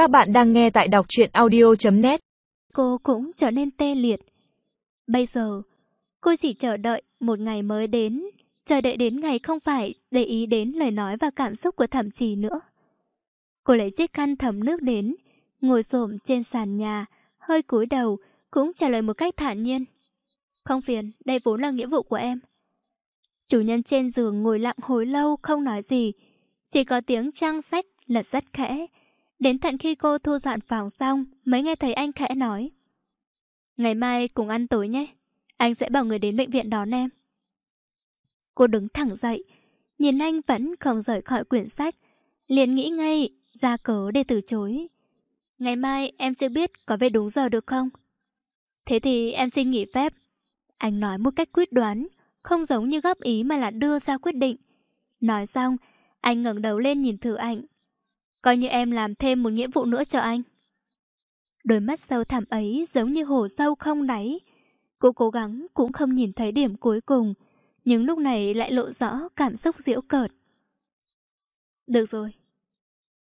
Các bạn đang nghe tại đọc truyện audio.net Cô cũng trở nên tê liệt. Bây giờ, cô chỉ chờ đợi một ngày mới đến, chờ đợi đến ngày không phải để ý đến lời nói và cảm xúc của thẩm trì nữa. Cô lấy chiếc khăn thấm nước đến, ngồi xổm trên sàn nhà, hơi cúi đầu, cũng trả lời một cách thản nhiên. Không phiền, đây vốn là nghĩa vụ của em. Chủ nhân trên giường ngồi lặng hồi lâu không nói gì, chỉ có tiếng trang sách lật rất khẽ. Đến tận khi cô thu dọn phòng xong mới nghe thấy anh khẽ nói. Ngày mai cùng ăn tối nhé, anh sẽ bảo người đến bệnh viện đón em. Cô đứng thẳng dậy, nhìn anh vẫn không rời khỏi quyển sách, liền nghĩ ngay ra cớ để từ chối. Ngày mai em chưa biết có về đúng giờ được không? Thế thì em xin nghỉ phép. Anh nói một cách quyết đoán, không giống như góp ý mà là đưa ra quyết định. Nói xong, anh ngẩng đầu lên nhìn thử ảnh. Coi như em làm thêm một nghĩa vụ nữa cho anh. Đôi mắt sâu thẳm ấy giống như hồ sâu không đáy. Cô cố gắng cũng không nhìn thấy điểm cuối cùng, nhưng lúc này lại lộ rõ cảm xúc diễu cợt. Được rồi.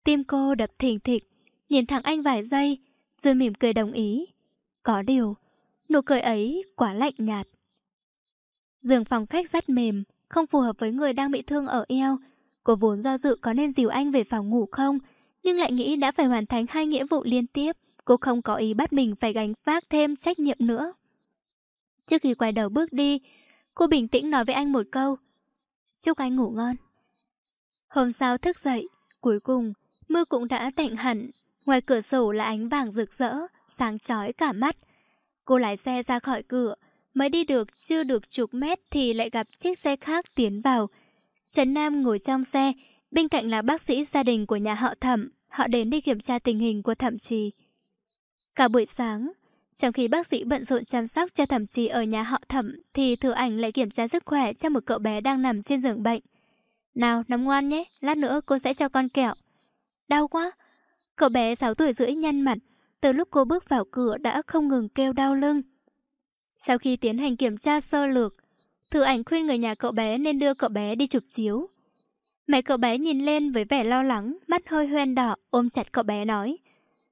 Tim cô đập thình thịch, nhìn thẳng anh vài giây, rồi mỉm cười đồng ý. Có điều, nụ cười ấy quá lạnh nhạt. Giường phòng khách rất mềm, không phù hợp với người đang bị thương ở eo. Cô vốn do dự có nên dìu anh về phòng ngủ không, nhưng lại nghĩ đã phải hoàn thành hai nghĩa vụ liên tiếp. Cô không có ý bắt mình phải gánh vác thêm trách nhiệm nữa. Trước khi quay đầu bước đi, cô bình tĩnh nói với anh một câu. Chúc anh ngủ ngon. Hôm sau thức dậy, cuối cùng, mưa cũng đã tạnh hẳn. Ngoài cửa sổ là ánh vàng rực rỡ, sáng chói cả mắt. Cô lái xe ra khỏi cửa, mới đi được chưa được chục mét thì lại gặp chiếc xe khác tiến vào. Trần Nam ngồi trong xe, bên cạnh là bác sĩ gia đình của nhà họ thẩm, họ đến đi kiểm tra tình hình của thẩm trì. Cả buổi sáng, trong khi bác sĩ bận rộn chăm sóc cho thẩm trì ở nhà họ thẩm thì thừa ảnh lại kiểm tra sức khỏe cho một cậu bé đang nằm trên giường bệnh. Nào, nằm ngoan nhé, lát nữa cô sẽ cho con kẹo. Đau quá. Cậu bé 6 tuổi rưỡi nhăn mặt, từ lúc cô bước vào cửa đã không ngừng kêu đau lưng. Sau khi tiến hành kiểm tra sơ lược, Thư ảnh khuyên người nhà cậu bé nên đưa cậu bé đi chụp chiếu. Mẹ cậu bé nhìn lên với vẻ lo lắng, mắt hơi hoen đỏ, ôm chặt cậu bé nói.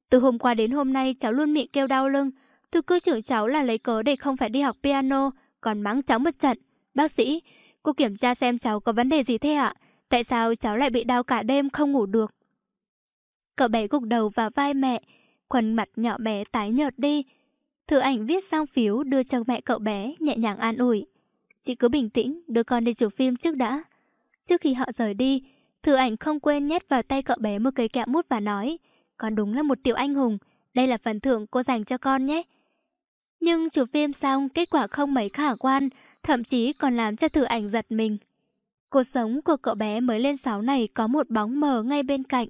Từ hôm qua đến hôm nay cháu luôn miệng kêu đau lưng. Tôi cứ tưởng cháu là lấy cớ để không phải đi học piano, còn mắng cháu một trận. Bác sĩ, cô kiểm tra xem cháu có vấn đề gì thế ạ? Tại sao cháu lại bị đau cả đêm không ngủ được? Cậu bé gục đầu vào vai mẹ, khuôn mặt nhỏ bé tái nhợt đi. Thư ảnh viết sang phiếu đưa cho mẹ cậu bé, nhẹ nhàng an ủi. Chị cứ bình tĩnh, đưa con đi chụp phim trước đã. Trước khi họ rời đi, Thư ảnh không quên nhét vào tay cậu bé một cây kẹo mút và nói Con đúng là một tiểu anh hùng, đây là phần thưởng cô dành cho con nhé. Nhưng chụp phim xong kết quả không mấy khả quan, thậm chí còn làm cho Thư ảnh giật mình. Cuộc sống của cậu bé mới lên sáu này có một bóng mờ ngay bên cạnh.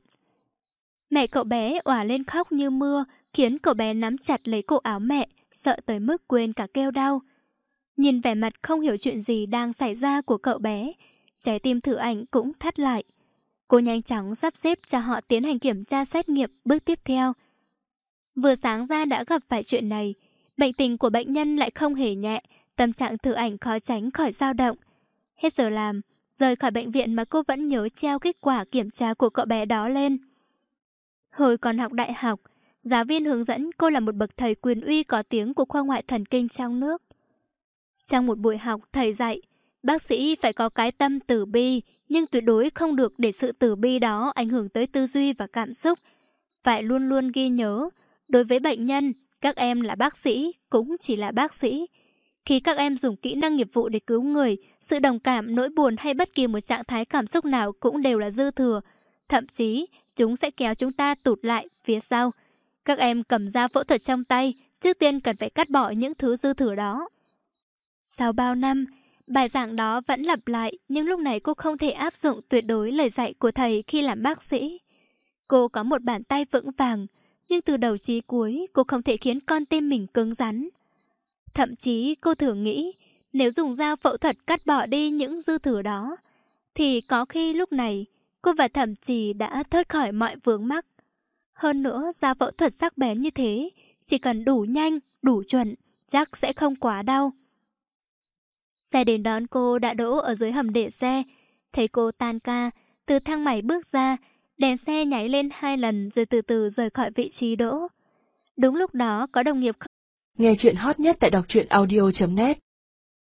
Mẹ cậu bé òa lên khóc như mưa, khiến cậu bé nắm chặt lấy cổ áo mẹ, sợ tới mức quên cả kêu đau. Nhìn vẻ mặt không hiểu chuyện gì đang xảy ra của cậu bé, trái tim thử ảnh cũng thắt lại. Cô nhanh chóng sắp xếp cho họ tiến hành kiểm tra xét nghiệm bước tiếp theo. Vừa sáng ra đã gặp phải chuyện này, bệnh tình của bệnh nhân lại không hề nhẹ, tâm trạng thử ảnh khó tránh khỏi dao động. Hết giờ làm, rời khỏi bệnh viện mà cô vẫn nhớ treo kết quả kiểm tra của cậu bé đó lên. Hồi còn học đại học, giáo viên hướng dẫn cô là một bậc thầy quyền uy có tiếng của khoa ngoại thần kinh trong nước. Trong một buổi học, thầy dạy, bác sĩ phải có cái tâm tử bi, nhưng tuyệt đối không được để sự tử bi đó ảnh hưởng tới tư duy và cảm xúc. Phải luôn luôn ghi nhớ, đối với bệnh nhân, các em là bác sĩ, cũng chỉ là bác sĩ. Khi các em dùng kỹ năng nghiệp vụ để cứu người, sự đồng cảm, nỗi buồn hay bất kỳ một trạng thái cảm xúc nào cũng đều là dư thừa. Thậm chí, chúng sẽ kéo chúng ta tụt lại phía sau. Các em cầm dao phẫu thuật trong tay, trước tiên cần phải cắt bỏ những thứ dư thừa đó. Sau bao năm, bài giảng đó vẫn lặp lại, nhưng lúc này cô không thể áp dụng tuyệt đối lời dạy của thầy khi làm bác sĩ. Cô có một bàn tay vững vàng, nhưng từ đầu chí cuối cô không thể khiến con tim mình cứng rắn. Thậm chí cô thường nghĩ, nếu dùng dao phẫu thuật cắt bỏ đi những dư thừa đó, thì có khi lúc này cô và thậm chí đã thoát khỏi mọi vướng mắc. Hơn nữa, dao phẫu thuật sắc bén như thế, chỉ cần đủ nhanh, đủ chuẩn, chắc sẽ không quá đau. Xe đến đón cô đã đỗ ở dưới hầm để xe. Thấy cô tan ca, từ thang máy bước ra, Đèn xe nháy lên hai lần rồi từ từ rời khỏi vị trí đỗ. Đúng lúc đó có đồng nghiệp Nghe chuyện hot nhất tại đọc truyện audio.net